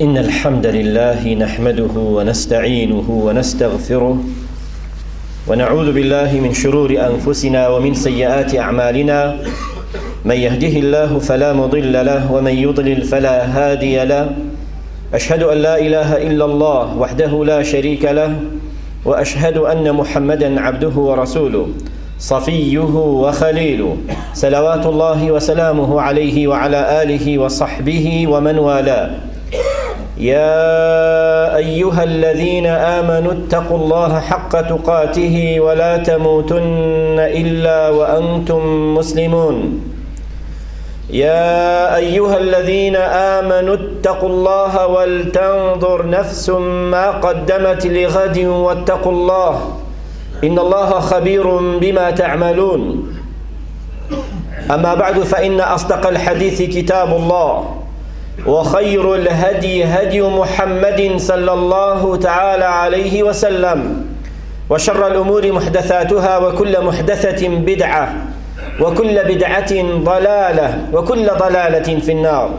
إن الحمد لله نحمده ونستعينه ونستغفره ونعوذ بالله من شرور أنفسنا ومن سيئات أعمالنا. من يهده الله فلا مضل له ومن يضلل فلا هادي له. أشهد أن لا إله إلا الله وحده لا شريك له وأشهد أن محمدا عبده ورسوله صفيه وخليله. صلوات الله وسلامه عليه وعلى آله وصحبه ومن والاه. يا أيها الذين آمنوا اتقوا الله حق تقاته ولا تموتن إلا وأنتم مسلمون. يا أيها الذين آمنوا اتقوا الله ولتنظر نفس ما قدمت لغد واتقوا الله. إن الله خبير بما تعملون. أما بعد فإن أصدق الحديث كتاب الله. وخير الهدي هدي محمد صلى الله تعالى عليه وسلم. وشر الأمور محدثاتها وكل محدثة بدعة وكل بدعة ضلالة وكل ضلالة في النار.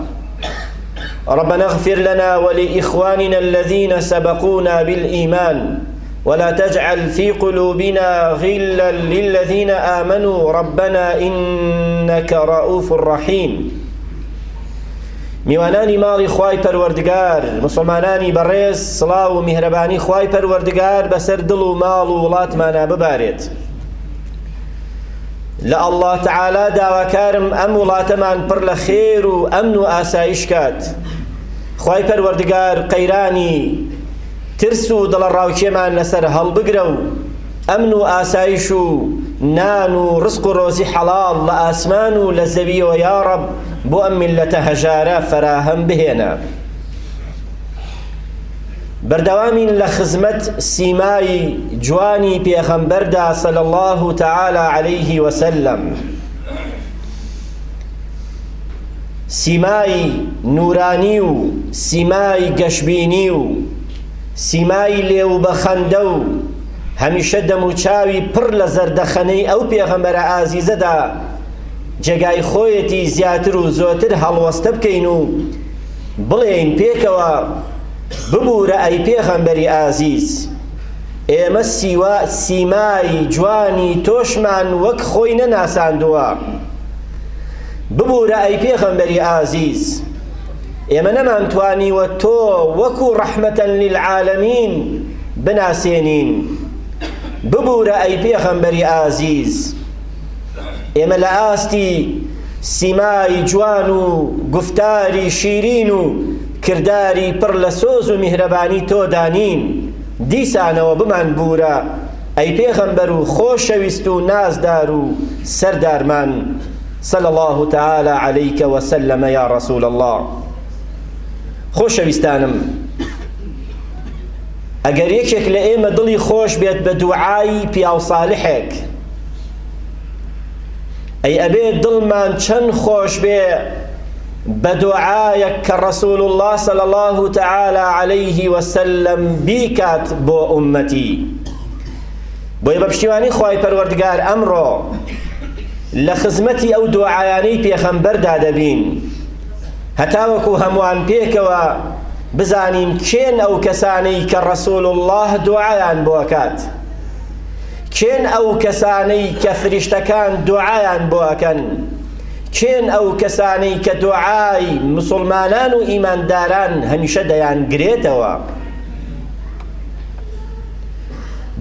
ربنا اغفر لنا ولإخواننا الذين سبقونا بالإيمان ولا تجعل في قلوبنا غلا للذين آمنوا. ربنا إنك رؤوف رحيم. میوانانی ماڵی خوای پەروەردگار مسلمانانی بەڕێز سڵاو و میهرەبانی خوای پەروەردگار بەسەر دڵ و ماڵ و وڵاتمانە ببارێت. لە ئەڵڵاه تەعالا داواکارم ئەم وڵاتەمان پڕ لە خێر و ئەمن و ئاسایش کات. خوای پەروەردگار قەیرانی ترس و دڵە ڕاوکێمان لەسەر هەڵبگرە و ئەمن و ئاسایش و نان و ڕزق و ڕۆزی حەڵاڵ لە ئاسمان و لە زەویەوە یاڕەب بۆ ئەم میلەتە هەژارە فەراهەم بهێنە بەردەوامین لە خزمەت سیمای جوانی پێغەمبەردا صلی الله تعالی عليه وسلم سیمای نورانی و سیمای گەشببینی و سیمای لێو بەخەندە و هەمیشە دەموچاوی پڕ لە زەردەخەنەی ئەو پێغەمبەرە ئازیزەدا. جێگای خۆیەتی زیاتر و زۆتر هەڵوەستە بکەین و بڵێین پێکەوە ببوورە ئەی پێغەمبەری ئازیز. ئێمە سیوا سیمای جوانی تۆشمان وەک خۆی نەناساندووە. ببوورە ئەی پێغەمبەری ئازیز. ئێمە نەمانتوانیوە تۆ وەکو ڕەحمەتەن للعالەمین بناسێنین. ببوورە ئەی پێغەمبەری ئازیز ئێمە لە ئاستی سیمای جوان و گفتاری شیرین و کرداری پڕ لە سۆز و میهرەبانی تۆ دانین. دیسانەوە بمان بوورە ئەی پێغەمبەر و خۆشەویست و نازدار و سەردارمان. صلى الله تعالى عليك وسلم يا رسول الله خۆشەویستانم. ئەگەر یەکێک لە ئێمە دڵی خۆش بێت بە دوعای پیاو ساڵحێک ئەی ئەبێت دڵمان چەند خۆش بێ بە دوعایەک کە ڕسول الله صلى الله تعالى عليه وسلم بیکات بۆ ئومەتی. بۆی بە پشتیوانی خوای پەروەردگار ئەمڕۆ لە خزمەتی ئەو دوعایانەی پێخەمبەردا دەبین هەتاوەکو هەمووان پێکەوە بزانین کێن ئەو کەسانەی کە ڕسول الله دوعایان بۆکات؟ کێن ئەو کەسانەی کە فریشتەکان دوعایان بۆ ئەکەن کێن ئەو کەسانەی کە دوعای مسلمانان و ئیمانداران هەمیشە دەیان گرێتەوە؟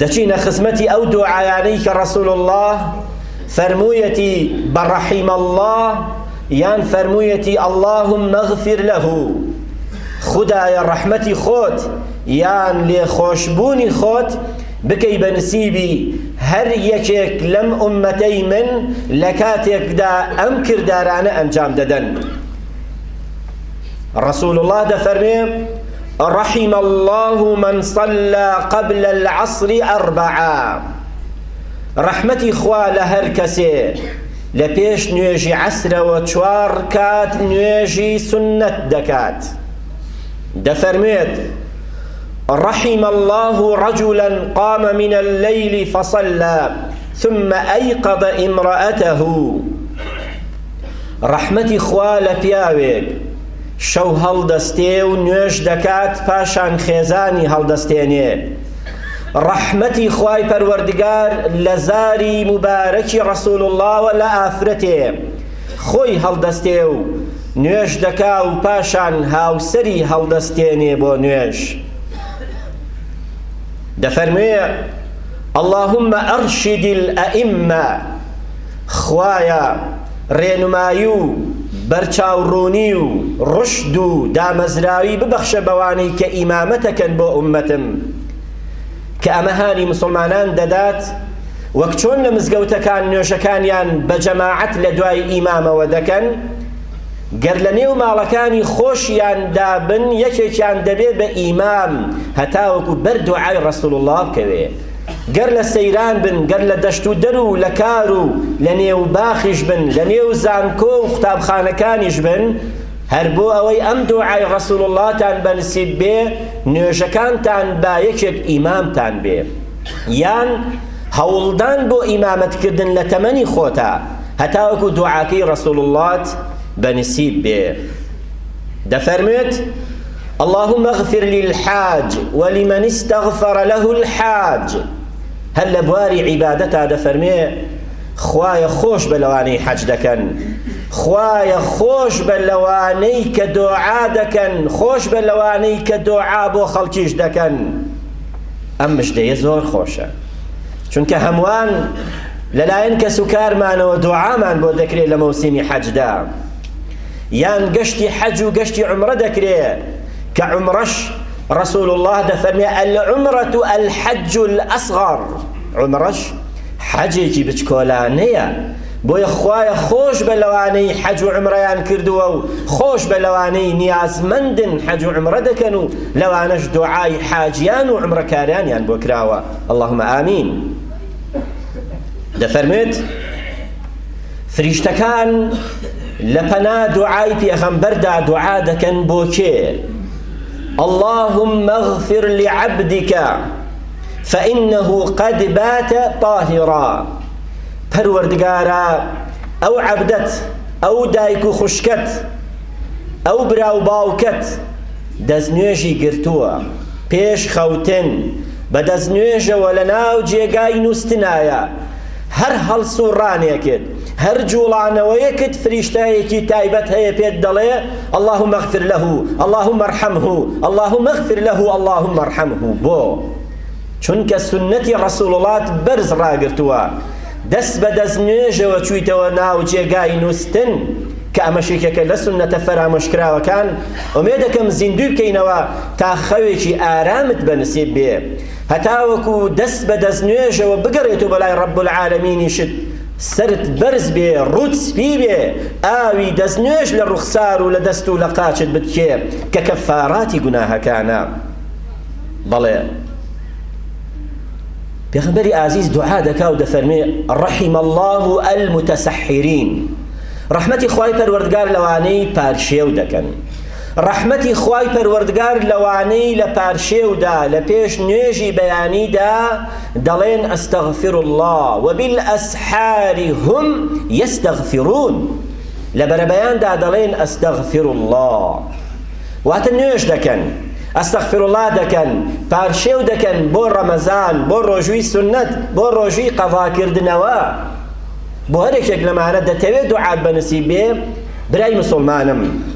دەچینە خزمەتی ئەو دوعایانەی کە ڕسول الله فەرموویەتی بەڕەحیم الله یان فەرموویەتی اللهم اغفر له خدایە ڕەحمەتی خۆت یان لێخۆشبوونی خۆت بکەی بە نسیبی هەر یەکێک لەم ئومەتەی من لە کاتێکدا ئەم کردارانە ئەنجام دەدەن رسول الله دەفەرمێ رحم الله من صلى قبل العصر أربعة رحمتي خوا لهر كسي لپیش نوێژی عسرەوە چوار کات نوێژی سنت دەکات دەفەرمێت رحم الله رجلا قام من الليل فصلى ثم أيقظ امرأته. ڕەحمەتی خوا لە پیاوێک شەو هەڵدەستێ و نوێژ دەکات پاشان خێزانی هەڵدەستێنێ. ڕەحمەتی خوای پەروەردگار لە زاری مبارەکی ڕەسوول اللهوە لە ئافرەتێ خۆی هەڵدەستێ و نوێژ دەکا و پاشان هاوسری هەڵدەستێنێ بۆ نوێژ. دەفەرموێ اللهم أرشد الأئمة خوايا ڕێنمایی و بەرچاوڕوونی و ڕشد و دامەزراوی ببەخشە بەوانەی کە ئیمامەتەکەن بۆ ئومەتم. کە ئەمەهانی مسلمانان دەدات وەک چۆن لە مزگەوتەکان نوێژەکانیان بە جەماعەت لە دوای ئیمامەوە دەکەن گەر لە نێو ماڵەکانی خۆشیان دابن یەکێکیان دەبێت بە ئیمام. هەتاوەکو بەردوعای ڕسول الله بکەوێ گەر لە سەیران بن گەر لە دەشت و دەر و لە کار و لە نێو باخیش بن لە نێو زانکۆ و قوتابخانەکانیش بن هەر بۆ ئەوەی ئەم دوعای ڕسول اللهتان بەنسیب بێ نوێژەکانتان با یەکێک ئیمامتان بێ. یان هەوڵدان بۆ ئیمامەتکردن لە تەمەنی خۆتا. هەتاوەکو دوعاکەی ڕسول اللهات بنسيب به. دفرمت اللهم اغفر للحاج ولمن استغفر له الحاج. هل لبواري عبادتها دفرمي خوايا خوش بلواني حج دكن. خوايا خوش بلواني كدعاء دكن. خوش بلواني كدعاء بو خلقيش دكن. ئەم شتەیە زۆر خۆشە چونکە هەمووان لەلایەن کە سوکارمانەوە دوعامان بۆ دەکرێت لە مەوسیمی حەجدا یان گەشتی حەج و گەشتی عمرە دەکرێت کە عمرەش رسول الله دەفەرمێ العمرة الحج الأصغر. عمرەش حەجێکی بچکۆلانەیە بۆیە خوایە خۆش بە لەوانەی حەج و عمرەیان کردووە و خۆش بە لەوانەی نیازمەندن حەج و عمرە دەکەن و لەوانەش دوعای حاجیان و عمرەکاریانیان بۆ کراوە اللهم ئامین دەفەرمێت فریشتەکان لە پەنا دوعای پێغەمبەردا دوعا دەکەن بۆ کێ اللهم اغفر لعبدك فإنه قد بات طاهرا. پەروەردگارە ئەو عەبدەت ئەو دایک و خوشکەت ئەو براو باوکەت دەستنوێژی گرتووە پێش خەوتن بە دەستنوێژەوە لە ناو جێگای نووسنایە هەر هەڵسوڕانێکت. هەر جوڵانەوەیەکت فریشتایەکی تایبەت هەیە پێت دەڵێ اللهم اغفر له اللهم ارحمه اللهم اغفر له اللهم ارحمه. بۆ چونکە سنەتی ڕسوڵڵات بەرز ڕاگرتووە دەست بە دەست نوێژەوە چوویتەوە ناو جێگای نووسن کە ئەمەشێکەکە لە سنەتە فەرامۆشکراوەکان ئۆمێ دەکەم زیندوی بکەینەوە تا خەوێکی ئارامت بەنسیب بێ هەتاوەکو دەست بە دەست نوێژەوە بگەڕێت و بەلای ڕەب العالەمینی شت. سرت بەرز بێ ڕوت سپی بێ. ئاوی دەستنوێژ لە ڕوخسار و لە دەست و لە قاچت بکێ کە کەفاراتی گوناهەکانە. بەڵێ. پێغمبەری ئازیز دوعا دەکا و دەفەرمێ ڕەحیم الله المتسحرین. ڕەحمەتی خوای پەروەردگار لەوانەی پارشێو دەکەن. ڕەحمەتی خوای پەروەردگار لەوانەی لە پارشێودا لە پێش نوێژی بەیانیدا دەڵێن ئەستەغفر الله وبالأسحار هم يستغفرون لە بەرەبەیاندا دەڵێن ئەستەغفر الله واتە نوێژ دەکەن ئەستەغفر الله دەکەن پارشێو دەکەن بۆ ڕەمەزان بۆ ڕۆژووی سنت بۆ ڕۆژووی قەڤاکردنەوە بۆ هەرێکێک لەمانە دەتەوێت دوعات بەنسیب بێ برای مسلمانم.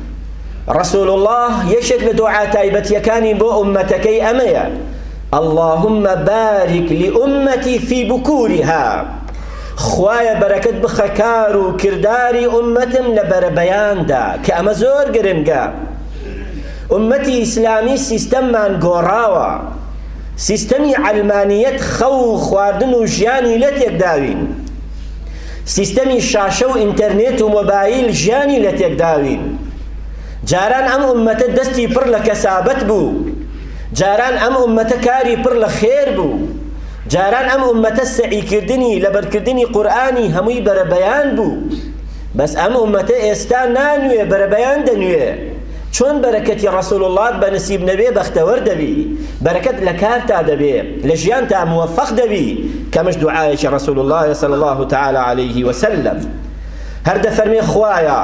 رسول الله يشك لدعاء تايبت يكاني بو أمتكي أميا اللهم بارك لأمتي في بكورها. خوايا بركت بخكارو كرداري أمتم لبر بياندا كأما زور قرنقا أمتي إسلامي سيستم من قراوة سيستمي علمانية خو خواردن وجياني لتيك داوين سيستمي شاشة وإنترنت وموبايل جياني لتيك داوين جاران ئەم ئومەتە دەستی پڕ لە کەسابەت بوو جاران ئەم ئومەتە کاری پڕ لە خێر بوو جاران ئەم ئومەتە سەعیکردنی لەبەرکردنی قورئانی هەمووی بەرەبەیان بوو بەس ئەم ئومەتە ئێستا نانوێ بەرەبەیان دەنوێ چۆن بەرەکەتی ڕسول الله بە نسیب نەبێ بەختەوەر دەبی. بەرەکەت لە کارتا دەبێ لە ژیان تا موفق دەبی کەمش دوعایەکی ڕسول الله صلى الله تعالى عليه وسلم. هەر دەفەرمێ خوایە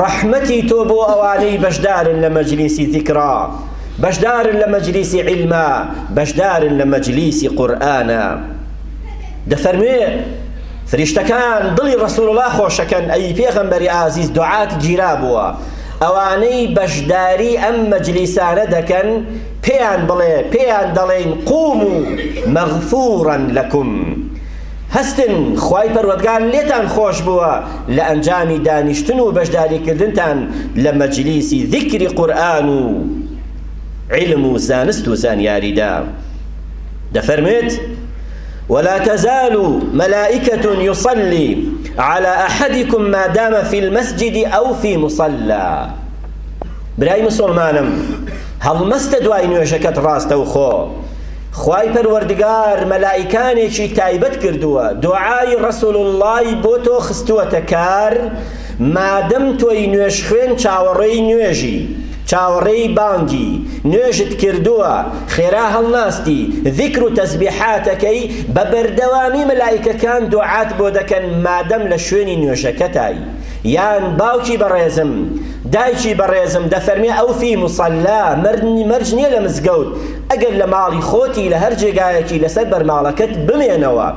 ڕەحمەتی تۆ بۆ ئەوانەی بەشدارن لە مەجلیسی ذیکرا بەشدارن لە مەجلیسی عیلما بەشدارن لە مەجلیسی قورئانە دەفەرمێ فریشتەکان دڵی ڕسول الله خۆشەکەن ئەی پێغەمبەری ئازیز دوعات گیرا بووە ئەوانەی بەشداری ئەم مەجلیسانە دەکەن پێیان بڵێ پێیان دەڵێن قوم و مەغفورن لەکم هەستن خی پەروەگار لێتان خۆش بووە. لە ئەنجامی دانیشتن و بەشداریکردنتان لە مەجلیسی ذیکری قورآن و علم و زانست و زانیاریدا. دەفەرمێت ولا تزال ملائكة يصلي على أحدكم ما دام في المسجد أو في مصلى. براي مسلمانم هل مست دوای نوێژەکەت ڕاستە و خۆ. خوای پەروەردگار مەلائکانێکی تایبەت کردووە. دوعای ڕسول اللهی بۆ تۆ خستووەتە کار مادەم تۆی نوێش خوێن چاوەڕێی نوێژی چاوەڕێی بانگی. نوێژت کردووە خێرا هەڵناستی. ذیکر و تەزبیحاتەکەی بە بەردەوامی مەلایکەکان دوعات بۆ دەکەن مادەم لە شوێنی نوێژەکەتایی یان باوکی بەڕێزم دایکی بەڕێزم دەفەرمێ ئەو فی مسەلا مەرج نییە لە مزگەوت. ئەگەر لە ماڵی خۆتی لە هەر جێگایەکی لەسەر بەرماڵەکەت بمێنەوە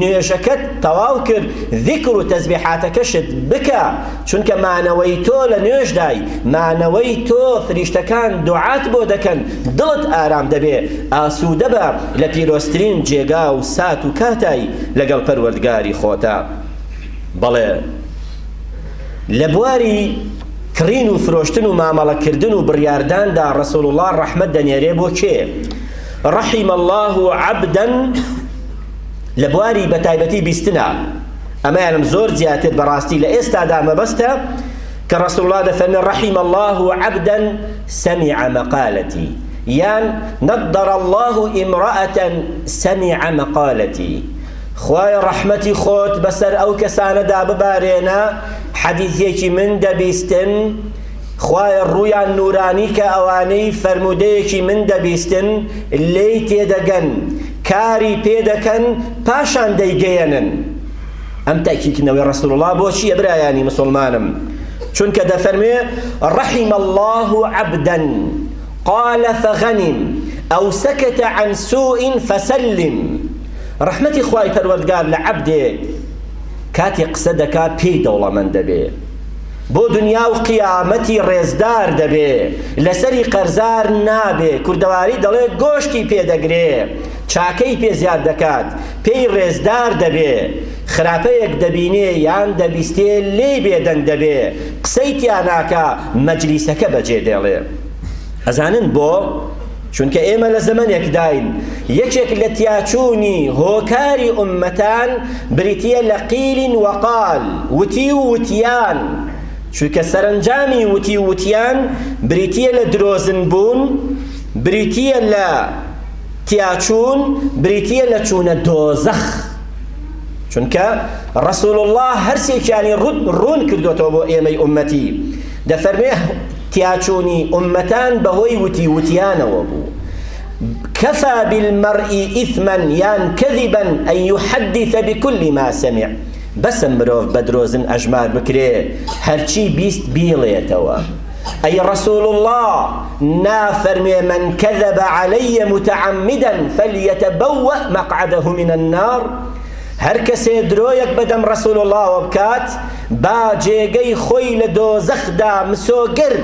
نوێژەکەت تەواو کرد ذیکر و تەزبیحاتەکەشت بکە. چونکە مانەوەی تۆ لە نوێژدای مانەوەی تۆ فریشتەکان دوعات بۆ دەکەن دڵت ئارام دەبێ. ئاسوودە بە لە پیرۆسترین جێگا و سات و کاتایی لەگەڵ پەروەردگاری خۆتا. بەڵێ لە بواری کڕین و فرۆشتن و مامەڵەکردن و بڕیارداندا ڕسول الله ڕەحمەت دەنێرێ بۆ کێ ڕەحیم الله عبدا لە بواری بەتایبەتی بیستنە ئەمەیانم زۆر زیاتر بەڕاستی لە ئێستادا مەبەستە کە ڕسول الله ڕەحیم الله عبدا سمع مقالتي یان نضر الله امرأة سمع مقالتي خوای ڕەحمەتی خۆت بەسەر ئەو کەسانەدا ببارێنە حەدیثێکی من دەبیستن خوایە ڕویان نورانی کە ئەوانەی فەرمودەیەکی من دەبیستن لێی تێدەگەن کاری پێدەکەن پاشان دەیگەێنن ئەم تاکیکردنەوەی ڕسول الله بۆچی ئەبرایانی مسلمانم. چونکە دەفەرمێ ڕحم الله عبدا. قال فغنم أو سكت عن سوء فسلم. ڕحمەتی خوای پەروەردگار لە عەبدێک کاتی قسە دەکات پێی دەوڵەمەند دەبێ. بۆ دنیا و قیامەتی ڕێزدار دەبێ لەسەری قەرزار نابێ کوردەواری دەڵێ گۆشتی پێدەگرێ چاکەی پێ زیاد دەکات پێی ڕێزدار دەبێ. خراپەیەک دەبینێ یان دەبیستێ لێ بێدەنگ دەبێ. قسەی تیاناکە مەجلیسەکە بەجێ دێڵێ. ئەزانن بۆ چونکە ئێمە لە زەمانێک داین. لە تیاچوونی هۆکاری ئومەتان بریتە لە قیلین وەقال وتی و وتیان. چونکە سەرنجامی وتی وتیان بریتە لە درۆزن بوون بریتە لە تیاچوون بریتە لە چوونە دۆزەخ. چونکە ڕسول الله هەرسێکیانی ڕوون کردوێتەوە بۆ ئێمەی ئومەتی. دەفەرمێ تیاچوونی ئومەتان بەهۆی وتی وتیانەوە بوو كفى بالمرء إثما يان كذبا أن يحدث بكل ما سمع. بەس مرۆڤ بە درۆزن ئەژمار بکرێ هەرچی بیست بیڵێتەوە ئەی رسول الله نافەرمێ من كذب علي متعمدا فليتبوأ مقعده من النار. هەر کەسێ درۆیەک بەدەم ڕسول اللهوە بکات با جێگەی خۆی لە دۆزەخدا مسۆگر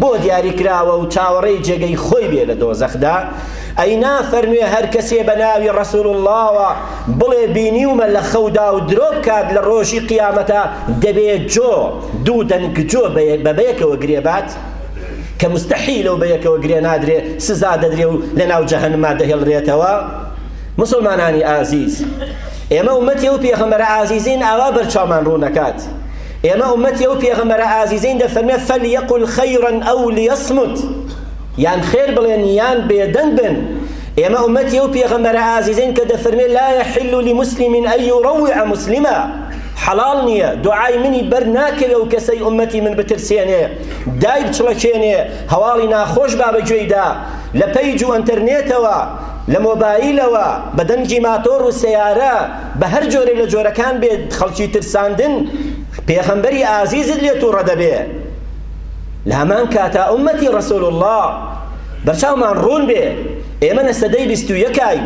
بۆ دیاریکراوە و چاوەڕێی جێگەی خۆی بێ لە دۆزەخدا. ئەینا فەرموێ هەر کەسێ بە ناوی ڕسول اللهوە بڵێ بینیومە لە خەودا و درۆ بکات لە ڕۆژی قیامەتە دەبێت جۆ دوو دەنگ جۆ بەبەیەکەوە گرێبات. کە مستحیل و بەیەکەوە گرێ نادرێ سزا دەدرێ و لە ناو جەهەنما دەهێڵرێتەوە. مسلمانانی ئازیز ئێمە ومەتی و پێغەمبەرە ئازیزین ئاوا بەرچاومان ڕوو نەکات. ئێمە ومەتی و پێغەمبەرە ئازیزین دەفەرمێ فەلیەقل خەیڕەن ئەو لیەصمت یان خێر بڵێن یان بێدەنگ بن. ئێمە ومەتی و پێغەمبەرە ئازیزین کە دەفەرمێ لا يحل لمسلم أن يروع مسلما حەڵال نییە دوعای منی بەر ناکەوێ و کەسەی ئومەتی من بترسێنێ. دای بچڵەکێنێ هەواڵی ناخۆش با بەگوێیدا لە پەیج و لە مۆبایلەوە بە دەنگی ماتۆر و سیارە بە هەر جۆرە لە جۆرەکان بێت خەڵکی ترساندن پێخەمبەری ئازیزت لێ تووڕە دەبێ لە هەمان کاتا ئومەتی ڕسول الله بەرچاومان ڕوون بێ. ئێمە لە سەدەی بیست و یەکای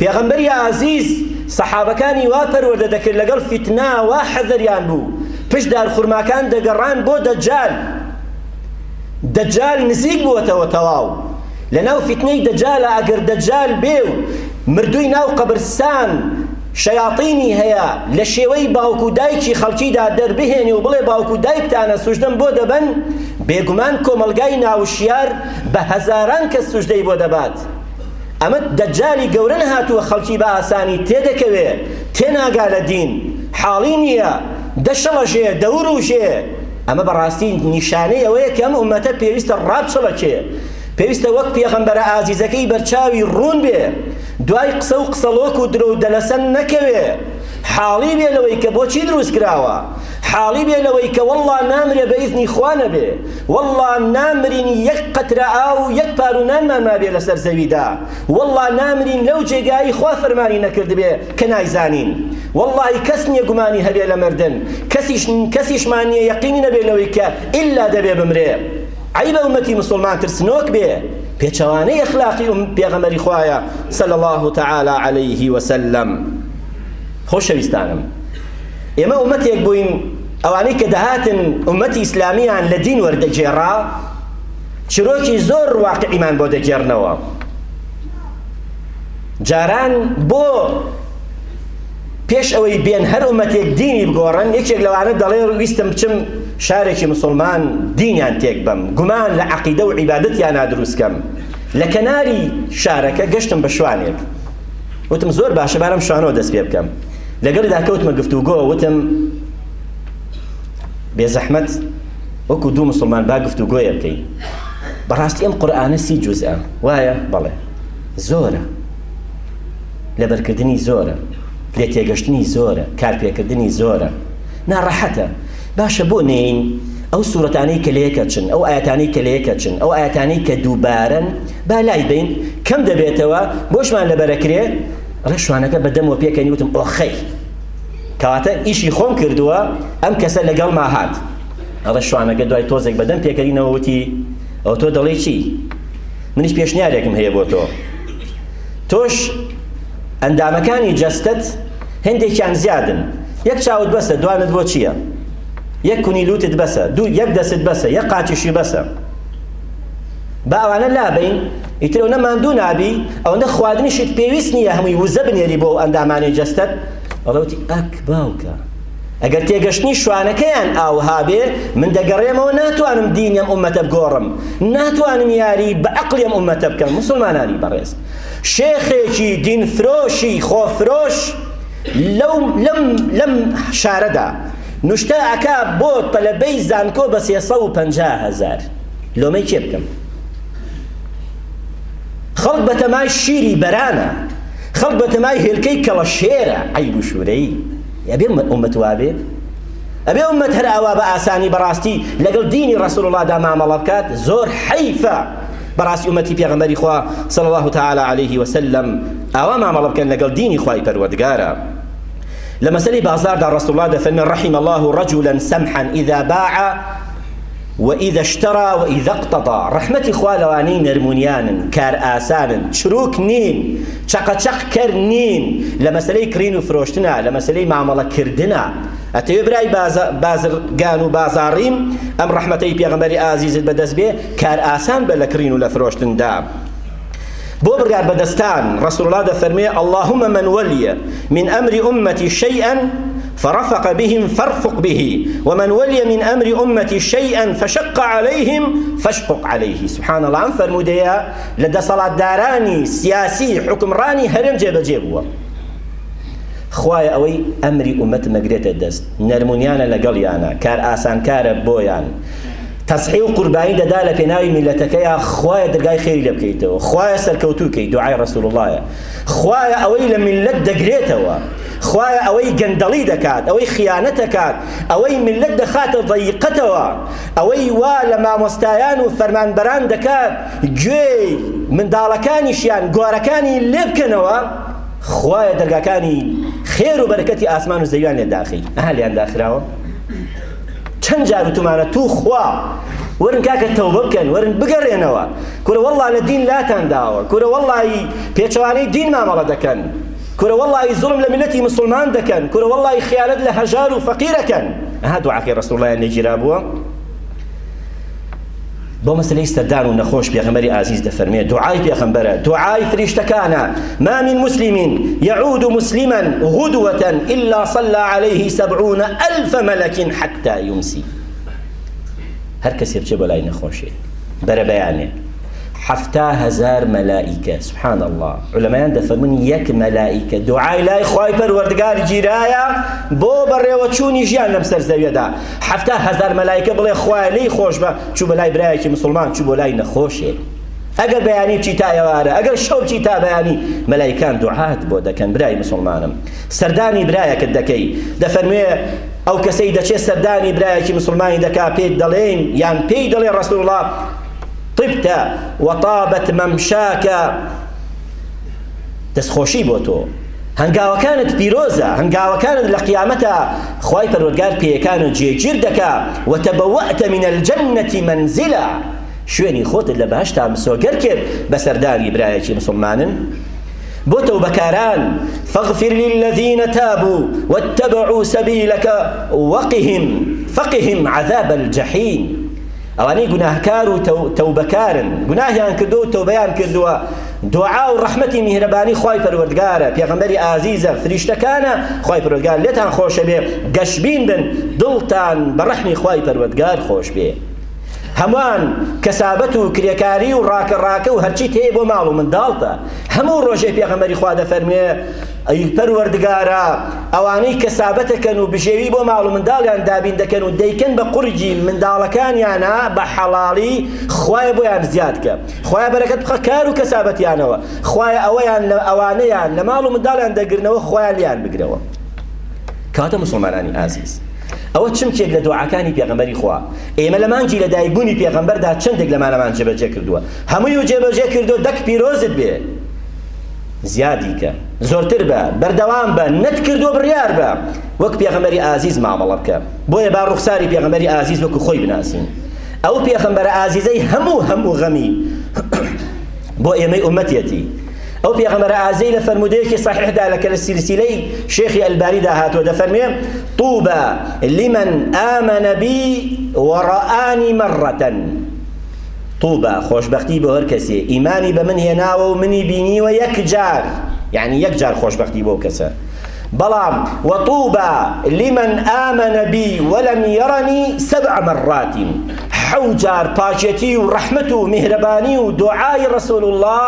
پێغەمبەری ئازیز سەحابەکانی وا پەروەردە دەکرد لەگەڵ فیتنا وا حەذەریان بوو. پشت دارخورماکان دەگەڕان بۆ دەجال. دەجال نزیک بووەتەوە تەواو. لەناو فیتنەی دەجالە ئەگەر دەجال بێ و مردووی ناو قەبرستان شەیاطینی هەیە لە شێوەی باوکو دایکی خەڵکیدا دەربهێنی و بڵێ باوکو دایکتانە سوژدەم بۆ دەبن بێگومان کۆمەلگای ناوشیار بە هەزاران کەس سوژدەی بۆ دەبات. ئەمە دەجالی گەورە نەهاتووە خەڵکی بە ئاسانی تێدەکەوێ تێناگا لە دین. حاڵی نییە دەشەڵەژێ دەوروژێ ئەمە بەڕاستی نیشانەی ئەوەیە کە ئەم ئومەتە پێویستە ڕابچەڵەکێ پێویستە وەک پێغەمبەرە ئازیزەکەی بەرچاوی ڕوون بێ. دوای قسە و قسەڵۆک و درۆ دەلەسەن نەکەوێ. حاڵی بێ لەوەی کە بۆچی دروست کراوە؟ حاڵی بێ لەوەی کە وەڵا نامرێ بە ئیزنی خوانە بێ. وەڵا نامرین یەک قەترە ئاو یەک پارونانمان مابێ لەسەر زەویدا. وەڵا نامرین لەو جێگایی خوا فەرمانی نەکرد بێ کە نایزانین. وەڵی کەس نییە گومانی هەبێ لە مردن. کەسیش کەسیشمان نییە یەقینی نەبێ لەوەی کە ئللا دەبێ بمرێ. عیبە ئومەتی مسلمان تر سنۆک بێ پێچەوانەی ئەخلاقی پێغەمەری خوایە سەل الله تعالى عليه وسلم خۆشەویستانم ئێمە ئومەتێک بووین ئەوانەی کە دەهاتن ئومەتی ئیسلامیان لە دین وەردەگێڕا چرۆکی زۆر واقعیمان بۆ دەگێڕنەوە جاران بۆ پێش ئەوەی بێن هەر ئومەتێک دینی بگۆڕن یەکێک لەوانە دەڵێ ویستم بچم شارێکی مسلمان دینیان تێک بم. گومان لە عقیدە و عیبادەتیان نادروستکەم لە کەناری شارەکە گەشتم بە شوانێک. وتم زۆر باشە بارم شوانەوە دەست پێ بکەم. لەگەڵدا کەوتمە گفتوگۆ وتم بێزەحمەت وەکو دوو مسلمان با گفتوگۆیە بکەین بەڕاستی ئەم قورآانە سی جوزە. وایە؟ بەڵێ. زۆرە. لەبەرکردنی زۆرە. لێ تێگەشتنی زۆرە. کارپێکردنی زۆرە. ناڕەحەتە. باشە بۆ نین. ئەو سوورەتانەی کە لەیەکە چن ئەو ئایەتانەی کە لەیەکە چن ئەو ئایەتانەی کە دووبارن با لای بین کەم دەبێتەوە بۆشمان لەبەرەکرێ ڕێشوانەکە بەدەمەوە پێکەنی وتم ئۆخەی. کەواتە ئیشی خۆم کردووە ئەم کەسە لەگەڵ ما هات ئەڵە شوانەکە دوای تۆزێک بەدەم پێکەرینەوە وتی ئەو تۆ دەڵێ چی؟ منیش پێشنیارێکم هەیە بۆ تۆ. تۆش ئەندامەکانی جەستت هەندێکیان زیادن. یەک چاوت بەسە دوانت بۆ چییە؟ یەک کونی لوتت بەسە دوو یەک دەست بەسە یەک قاچیشی بەسە با ئەوانە لابین ئیتر ئەو نەماندوو نابی ئەوەندە خواردنیشت پێویست نییە هەمووی وزە بنێری بۆ ئەندامانی جەستت ئەڵەوتی ئەک باوکە ئەگەر تێگەشتنی شوانەکەیان ئاوها بێ من دەگەڕێمەوە ناتوانم دینیم ئومەتە بگۆڕم ناتوانم یاری بە عقلیم ئومەتە بکەم مسلمانانی بەڕێز شێخێکی دینفرۆشی خۆفرۆش لەم شارەدا نوشتە ئەکا بۆ پەلەبەی زانکۆ بە سێسە و هەزار لۆمەی کێ بکەم؟ خەڵک بە تەمای شیری بەرانە. خەڵک بە تەمای هێلکەی عیب و شوورەی ئەبێ ئومەت وابێ؟ ئەبێ ئومەت هەر ئاوا بە ئاسانی دینی ڕسول اللهدا مامەڵە بکات زۆر حەیفە. بەڕاستی ئومەتی پێغەمبەری خوا صلى الله تعالى عليه وسلم ئاوا مامەڵە بکەن لەگەڵ دینی خوای پەروەردگارە. لمسألة بازار دار رسول الله فمن رحم الله رجلا سمحا إذا باع وإذا اشترى وإذا اقتضى. رحمة خوالواني نرمونيان كار آسان شروك نين چق چق كر نين. لمسألة كرين وفروشتنا لمسألة معاملة كردنا. ئەتەوێ برای بازر گان و بازارڕیم ئەم ڕحمەتەی پێغەمبەری ئازیزت بەدەست بێ کار ئاسان بە لە کڕین و لە فرۆشتندا بۆ بڕیار بەدەستان الله دەفەرمێ اللهم من ولي من أمر أمتي شيئا فرفق بهم فارفق به. ومن ولي من أمر أمتي شيئا فشق عليهم فاشقق عليه. سبحان الله عن فرموديا لدى صلاة داراني سياسي حكم راني هرم جيب جيبوا خوای ئەوەی ئەمری ئومەت مەگرێتە دەست نەرمونیانە لەگەڵیانە کار ئاسانکارە بۆیان تەسحی و قوربانی دەدا لە پێناوی میلەتەکەیە خوایە دەرگای خێری لە بکەیتەوە خوایە سەرکەوتوکەی دوعای اللهە خوایە ئەوەی لە میلەت دەگرێتەوە خوایە ئەوەی گەندەڵی دەکات ئەوەی خیانەت دەکات ئەوەی ملت دەخاتە ضەیقەتەوە ئەوەی وا لە مامۆستایان و فەرمانبەران دەکات گوێی منداڵەکانیشیان گۆرەکانی لێ بکەنەوە خوایە دەرگاکانی خێر و بەرەکەتی ئاسمان و زەویان لێ داخی ئەها لیان داخراوە چەند جار وتمانە تو خوا؟ ورن کاکە تەوبە بکەن ورن بگەڕێنەوە کورە وەڵا لە دین لاتان داوە کورە وەڵی پێچوانەی دین مامەڵە دەکەن کورە وەڵی زڵم لە منەتی مسلمان دەکەن کورە وەڵی خیانەت لە هەژار و فەقیرەکەن ئەها دوعاکەی ڕسوڵایان لێگیرا بووە بۆ مەسلەی سەردان و نەخۆش پێغەمبەری ئازیز دەفەرمێ دوعای پێغەمبەرە دوعای فریشتەکانە ما من مسلم يعود مسلما غدوة إلا صلى عليه سبعون ألف ملك حتى يمسي. هەر کەسێ بچێ بۆ لای نەخۆشێ بەرە بەیانێ حفتا هزار مەلائیکە سبحان الله علەمایان دەفەرمون یەک مەلائیکە دوعای لای خی پەروەردگار گیرایە بۆ بەڕێوەچوونی ژیان لەم سەر زەویەدا حفتا هزار مەلایکە بڵێ خوای لی خۆش بە چوو بە لای مسلمان چوو بۆ لای نەخۆشێ ئەگەر بەیانی چی تا ئێوارە ئەگەر شەو چی تا بەیانی مەلایکان دوعات بۆ دەکەن برای مسلمانم. سەردانی برایەکت دەکەی دەفەرموێ ئەو کەسەی دەچێت سەردانی برایەکی مسلمانی دەکا پێت دەڵێن یان پێی دەڵێ ڕسول الله. طبت وطابت ممشاك. دەستخۆشی بۆ تۆ. هەنگاوەکانت پیرۆزە. هەنگاوەکانت لە قیامەتە خی پەروەگار پێیەکانت جێگیر دەکا. وتەبەوەتە منە الجەنەتی منزلە شوێنی خۆتت لە باشتا مسۆگەر کرد بە سەردانی برایەکی مسلمانن. بۆ تەوبەکاران فاغفر للذين تابوا واتبعوا سبيلك وقهم فقهم عذاب الجحيم ئەوانەی گوناهکار و تەوبەکارن. گوناهیان کردو و تەوبەیان کردووە. دوعا و ڕەحمەتی میهرەبانی خی پەروەردگارە. پێغەمبەری ئازیزە فریشتەکانە خی پەروەردگار. لێتان خۆشە بێ. گەشبین بن. دڵتان بە ڕەحمی خی پەروەردگار خۆش بێ. هەمووان کەسابەت و کرێکاری و ڕاکە ڕاکە و هەرچی تێ بۆ ماڵ و منداڵتە. هەموو ڕۆژێ پێغەمەری خوا دەفەرمێ ئەی پەروەردگارە ئەوانەی کەسابەتەکەن و بژێوی بۆ ماڵ و منداڵیان دابین دەکەن و دەیکەن بە قورجی منداڵەکانیانە بە حەڵاڵی خوای بۆیان زیادکە خۆیان بەرەکەت بخە کار و کەسابەتیانەوە. خوای ئەوەیان ئەوانەیان لە ماڵ و منداڵیان دەگرنەوە خۆیان لیان بگرەوە. کاتە مسلمانانی ئازیز ئەوە چمکێک لە دوعاکانی پێغەمبەری خوا؟ ئێمە لە مانجی لە دایکبوونی پێغەمبەردا چندێک لەمانەمان جێبەجێ کردووە؟ هەمووی و جێبەجێ کردو دەک پیرۆزت بێ. زیادی کە. زۆرتر بە بەردەوام بە نەت کردو بڕیار بە وەک پێغەمبەری ئازیز مامەڵە بکە بۆیە با ڕوخساری پێغەمبەری ئازیز وەکو خۆی بناسین. ئەو پێغەمبەرە ئازیزەی هەموو هەموو غەمی. بۆ ئێمەی ئومەتیەتی. ئەو پێغەمبەرە ئازیزەی لە فەرمودەیەکی صحیحدا لەکە لە سیلسیلەی شێخی ئەلباریدا هاتووە. دەفەرمێ طوبى لمن آمن بي ورآني مرة. طوبى خۆشببختی بۆ هەر کەسێ. ئیمانی بە من هێناوە و منی بینیوە یەک جار. یعنی یەک جار خۆشببختی بۆ کەسە. بەڵام وطوبى لمن آمن بي ولم يرني سبع مرات. حوجار پاچێتی و ڕەحمت و میهرەبانی و ڕسول الله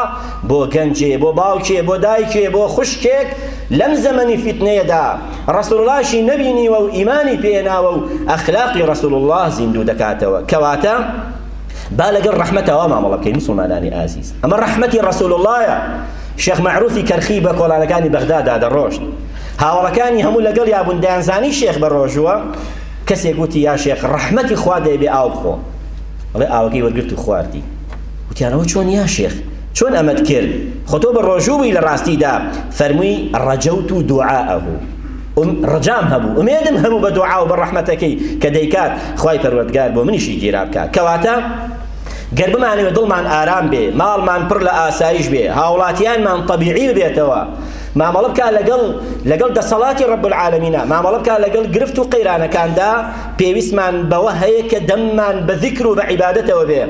بۆ گەنجێ بۆ باوکێ بۆ دایکێ بۆ خوشکێک لەم زەمەنی فیتنەیەدا ڕسول اللهشی نەبینیوە و ئیمانی پێناوە و ئەخلاقی ڕسول الله زیندوو دەکاتەوە. کەواتە؟ با لەگەڵ ڕەحمەتەوە مامەڵە بکەین مسلمانانی ئازیز. ئەمە ڕەحمەتی ڕسول اللهە. شێخ معروفی کەرخی بە کۆڵانەکانی بەغدادا دەڕۆشت هاوڵەکانی هەموو لەگەڵ یابوون دایانزانی شێخ بەڕۆژووە کەسێک گوتی یا شێخ ڕەحمەتی خوا دەیبێ ئاو بخۆ. ئەڵێ ئاوەکەی وەرگرت و خواردی. وتیانەوە چۆن یا شێخ چۆن ئەمەت کرد؟ خۆتۆ بە ڕۆژووی لە ڕاستیدا فەرمووی ڕەجەوت و دوعاءه. ڕجام هەبوو. ئومێدم هەبوو بە دوعا و بە ڕەحمەتەکەی کە دەیکات. خی پەروەردگار بۆ منیشی گیرا بکات کەواتە؟ گەر بمانەوە دڵمان ئارام بێ ماڵمان پڕ لە ئاسایش بێ هاوڵاتیانمان طبیعی بێتەوە مامەڵە بکە لەگەڵ لەگەڵ دەسەڵاتی ڕب العالمینە مامەڵە بکە لەگەڵ گرفت و قەیرانەکاندا پێویستمان بەوە هەیە کە دەممان بە ذیکر و بە عیبادەتەوە بێ.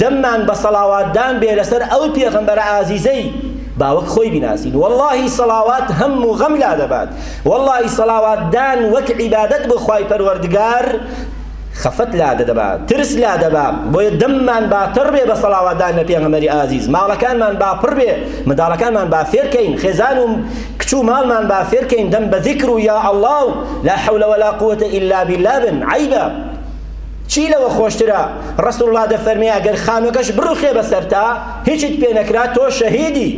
دەممان بە سەڵاواتدان بێ لەسەر ئەو پێغەمبەرە ئازیزەی باوەک خۆی بیناسین. واللهی سەڵاوات هەموو غەم لا دەبات. واللهی سەڵاواتدان وەک عیبادەت بخوای پەروەردگار خەفەت لا دەدەبا ترس لا دەبا بۆیە دەممان باتڕ بێ بە سەڵاوادان لە پێغەمبەری ئازیز ماڵەکانمان با پڕ بێ منداڵەکانمان با فێرکەین خێزان و و ماڵمان با فێرکەین دەم بە ذیکر و يا الله لا حول ولا قوة إلا بالله بن عیبە چی لەوە خۆشترە ڕسول الله دەفەرمێ ئەگەر خانوەکەش بڕوخێ بەسەرتا هیچیت پێ نەکرا تۆ شەهیدی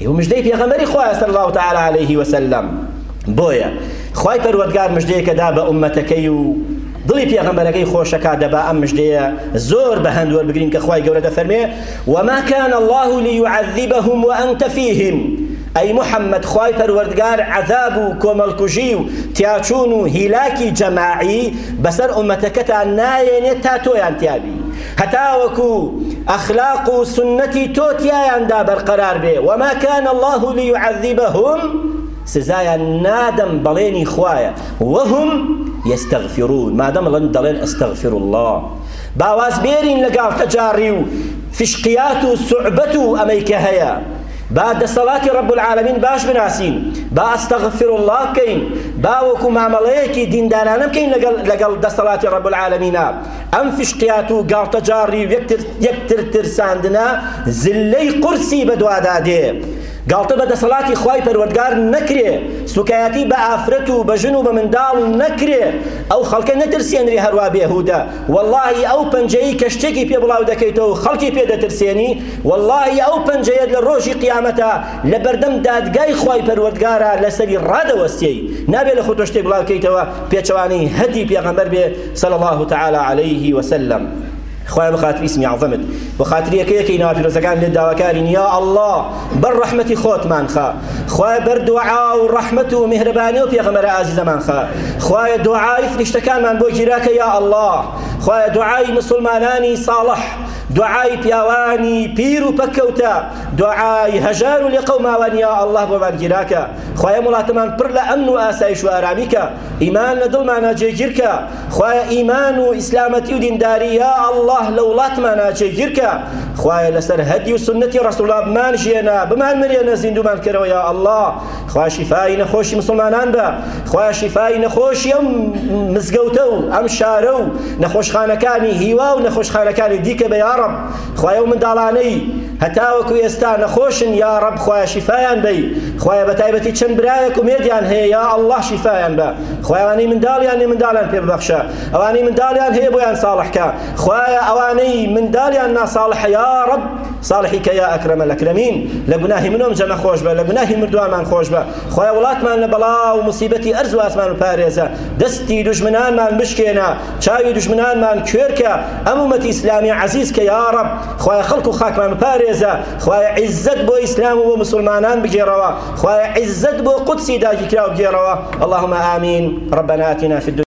ئێوە مژدەی پێغەمبەری خۆی صلی الله تعالی عليه وسلم بۆیە خی پەروەردگار مژدەیەکە دا بە ئومەتەکەی و دڵی پێغەمبەرەکەی خۆشەکە دەبا ئەم مژدەیە زۆر بە هەندوەر بگرین کە خی گەورە دەفەرمێ وما كان الله ليعذبهم وأنت فيهم ئەی محەممەد خی پەروەردگار عذاب و کۆمەڵکوژی و تیاچون و هیلاکی جەماعی بەسەر ئومەتەکەتان نایێنێت تا تۆیان تیابی. هەتاوەکو ئەخلاق و سنەتی تۆ تایاندا بەرقەرار بێ. وما كان الله ليعذبهم سزایان نادەم بەڵێنی خوایە وهم يستغفرون. مادەم لەن دەڵێن ئەستەغفر الله. باواز بێرین لەگاڵ تەجاری و فشقیات و سوعبەت و ئەمەیکە هەیە با دەسەڵاتی ڕب العالمین باش بناسین با ئەستەغفر الله با وەکو مامەڵەیەکی دیندارانە بکەین لەگەڵ دەسەڵاتی ڕب العالمینە ئەم فشقیات و گاڵتەجاری و یەکتر ترساندنە زلەی قورسی بەدوادا دێ گاڵتە بە دەسەڵاتی خی پەروەردگار نەکرێ سوکایەتی بە ئافرەت و بە ژن و بە منداڵ و نەکرێ ئەو خەڵکە نەترسێنری هەروە بێهودە واللهی ئەو پەنجەی کە شتێکی پێ بڵاو دەکەیتەوە خەڵکی پێ دەترسێنی. واللهی ئەو پەنجەیەت لە ڕۆژی قیامەتە لە بەردەم دادگای خی پەروەردگارە لەسەری ڕادەوەستەی نابێت لە خۆتۆ شتێک بڵاوکەیتەوە پێچەوانی هەدی پێغەمبەر بێ صلى الله تعالى عليه وسلم. خوای بخاطر اسمی عظمت. بخاطر یەکە یەکەی ناوا پیرۆزەکان لێ داواکارین یا الله بەر ڕەحمەتی خۆتمان خا. خوای بەر دوعا و ڕەحمەت و میهرەبانی و پێغەمبەر ئازیزەمان خا خوای دوعای فریشتەکانمان بۆ گیراکە یا الله. خوای دوعای مسلمانانی صالح. دعای پیاوانی پیر و پەکەوتە دعای هەژار و لێ قەوماوان یا الله بۆمان گیراکە خوایە وڵاتەمان پڕ لە ئەمن و ئاسایش و ئارامیکە ئیمان لە دڵمانە جێگیرکە خوایە ئیمان و ئیسلامەتی و دینداری یا الله لە وڵاتمانە جێگیرکە خوایە لەسەر هەدی و سنەتی ڕسوڵا بمان ژێنە بمان مرێنە زیندومان کردەوە یا الله. خوا شیفای نەخۆشی مسلمانان بە خوا شیفای نەخۆشی ئەم مزگەوتە و ئەم شارە و نەخۆشخانەکانی هیوا و نەخۆشخانەکانی دیکە بە یا رب خوایە و منداڵانەی هەتاوەکو ئێستا نەخۆشن یا ڕب خوایە شیفایان بی. خوایە بە تایبەتی چەند برایەک و مێدیان هەیە یا الله شیفایان بە. خوایوانەی منداڵیان لێ منداڵیان پێ ببەخشە. ئەوانەی منداڵیان هەیە بۆیان ساڵحکە. خوایە ئەوانەی منداڵیان ناساڵحە یا ڕب صالحی کە یا ئەکرەمە الأکرەمین لە گوناهی منۆم جەمە خۆش بە لە گوناهی مردوانمان خۆش بە. خوایە وڵاتمان لە بەڵا و مصیبەتی ئەرز و ئاسمان و پارێزە. دەستی دوژمنانمان بشکێنە چاوی دوژمنانمان کوێرکە. ئەم ومەتی ئیسلامی عزیز کە یا ڕب خوایە خەڵک و خاکمان پارێزە خوایە عزت بۆ ئیسلام و مسلمانان بگێڕەوە خوایە عزت بۆ قودسی داگیرا بگێڕەوە اللهم آمين. ربنا آتنا في الدنيا